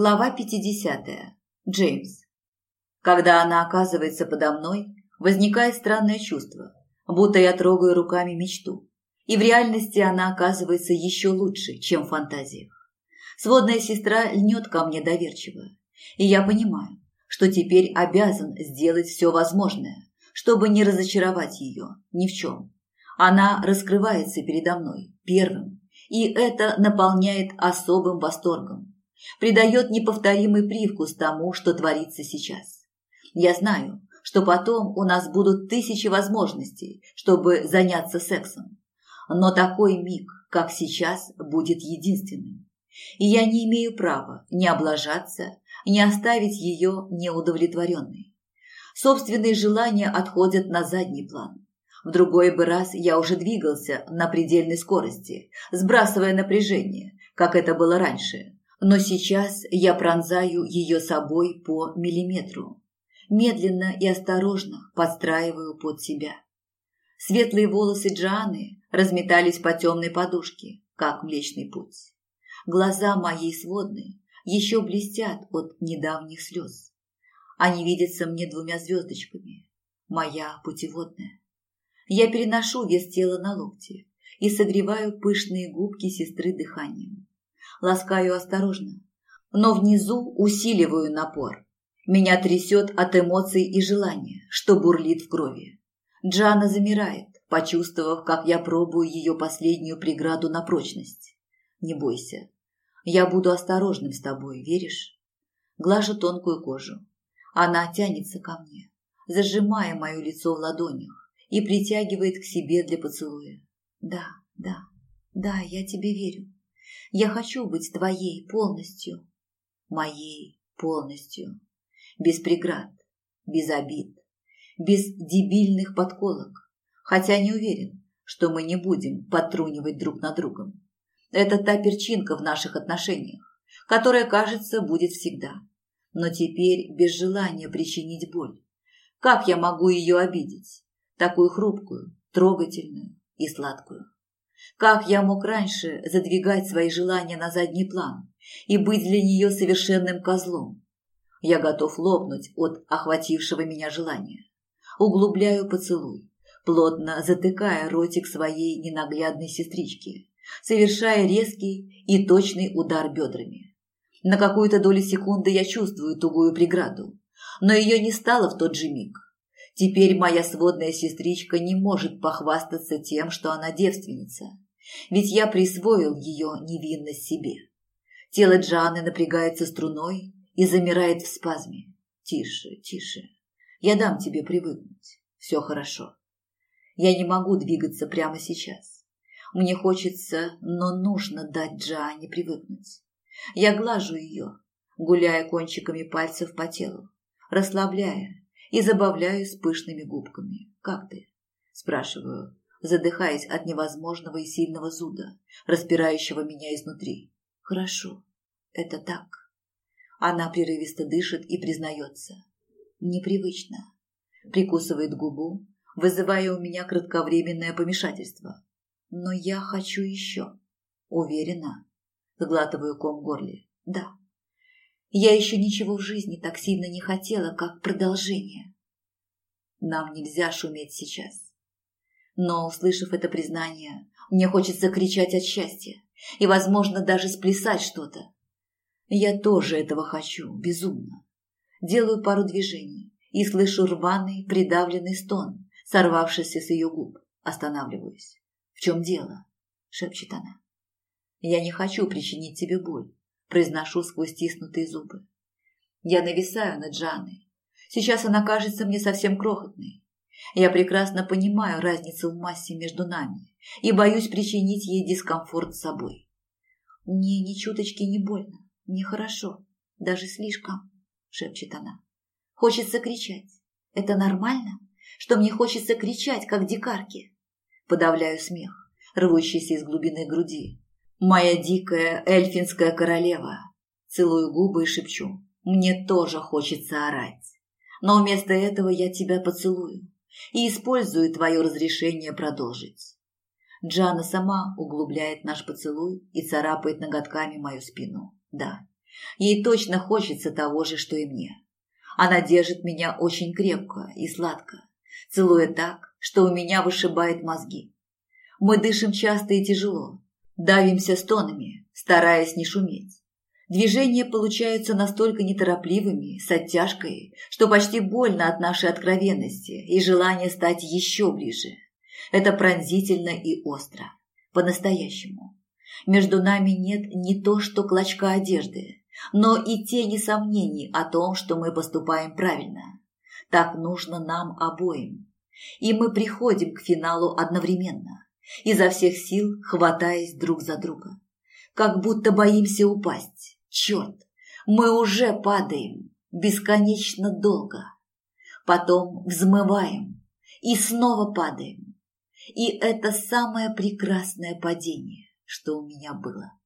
Глава 50. Джеймс. Когда она оказывается подо мной, возникает странное чувство, будто я трогаю руками мечту. И в реальности она оказывается еще лучше, чем в фантазиях. Сводная сестра льнет ко мне доверчиво, и я понимаю, что теперь обязан сделать все возможное, чтобы не разочаровать ее ни в чем. Она раскрывается передо мной первым, и это наполняет особым восторгом придает неповторимый привкус тому, что творится сейчас. Я знаю, что потом у нас будут тысячи возможностей, чтобы заняться сексом. Но такой миг, как сейчас, будет единственным. И я не имею права не облажаться, не оставить ее неудовлетворенной. Собственные желания отходят на задний план. В другой бы раз я уже двигался на предельной скорости, сбрасывая напряжение, как это было раньше, но сейчас я пронзаю ее собой по миллиметру. Медленно и осторожно подстраиваю под себя. Светлые волосы Джаны разметались по темной подушке, как Млечный Путь. Глаза моей сводной еще блестят от недавних слез. Они видятся мне двумя звездочками. Моя путеводная. Я переношу вес тела на локти и согреваю пышные губки сестры дыханием ласкаю осторожно. Но внизу усиливаю напор. Меня трясет от эмоций и желания, что бурлит в крови. Джана замирает, почувствовав, как я пробую ее последнюю преграду на прочность. Не бойся. Я буду осторожным с тобой, веришь? Глажу тонкую кожу. Она тянется ко мне, зажимая мое лицо в ладонях и притягивает к себе для поцелуя. Да, да, да, я тебе верю. Я хочу быть твоей полностью, моей полностью, без преград, без обид, без дебильных подколок, хотя не уверен, что мы не будем потрунивать друг на другом. Это та перчинка в наших отношениях, которая, кажется, будет всегда, но теперь без желания причинить боль. Как я могу ее обидеть, такую хрупкую, трогательную и сладкую? Как я мог раньше задвигать свои желания на задний план и быть для нее совершенным козлом? Я готов лопнуть от охватившего меня желания. Углубляю поцелуй, плотно затыкая ротик своей ненаглядной сестрички, совершая резкий и точный удар бедрами. На какую-то долю секунды я чувствую тугую преграду, но ее не стало в тот же миг. Теперь моя сводная сестричка не может похвастаться тем, что она девственница, ведь я присвоил ее невинность себе. Тело Джаны напрягается струной и замирает в спазме. Тише, тише. Я дам тебе привыкнуть. Все хорошо. Я не могу двигаться прямо сейчас. Мне хочется, но нужно дать Джане привыкнуть. Я глажу ее, гуляя кончиками пальцев по телу, расслабляя, и забавляюсь пышными губками. «Как ты?» – спрашиваю, задыхаясь от невозможного и сильного зуда, распирающего меня изнутри. «Хорошо, это так». Она прерывисто дышит и признается. «Непривычно». Прикусывает губу, вызывая у меня кратковременное помешательство. «Но я хочу еще». Уверена. Сглатываю ком в горле. «Да, я еще ничего в жизни так сильно не хотела, как продолжение. Нам нельзя шуметь сейчас. Но, услышав это признание, мне хочется кричать от счастья и, возможно, даже сплясать что-то. Я тоже этого хочу, безумно. Делаю пару движений и слышу рваный, придавленный стон, сорвавшийся с ее губ. Останавливаюсь. «В чем дело?» – шепчет она. «Я не хочу причинить тебе боль произношу сквозь стиснутые зубы. Я нависаю над Жанной. Сейчас она кажется мне совсем крохотной. Я прекрасно понимаю разницу в массе между нами и боюсь причинить ей дискомфорт с собой. Мне ни чуточки не больно, мне хорошо, даже слишком, шепчет она. Хочется кричать. Это нормально, что мне хочется кричать, как дикарки? Подавляю смех, рвущийся из глубины груди, Моя дикая эльфинская королева. Целую губы и шепчу. Мне тоже хочется орать. Но вместо этого я тебя поцелую и использую твое разрешение продолжить. Джана сама углубляет наш поцелуй и царапает ноготками мою спину. Да, ей точно хочется того же, что и мне. Она держит меня очень крепко и сладко, целуя так, что у меня вышибает мозги. Мы дышим часто и тяжело, Давимся стонами, стараясь не шуметь. Движения получаются настолько неторопливыми, с оттяжкой, что почти больно от нашей откровенности и желания стать еще ближе. Это пронзительно и остро. По-настоящему. Между нами нет не то что клочка одежды, но и тени сомнений о том, что мы поступаем правильно. Так нужно нам обоим. И мы приходим к финалу одновременно – изо всех сил хватаясь друг за друга. Как будто боимся упасть. Черт, мы уже падаем бесконечно долго. Потом взмываем и снова падаем. И это самое прекрасное падение, что у меня было.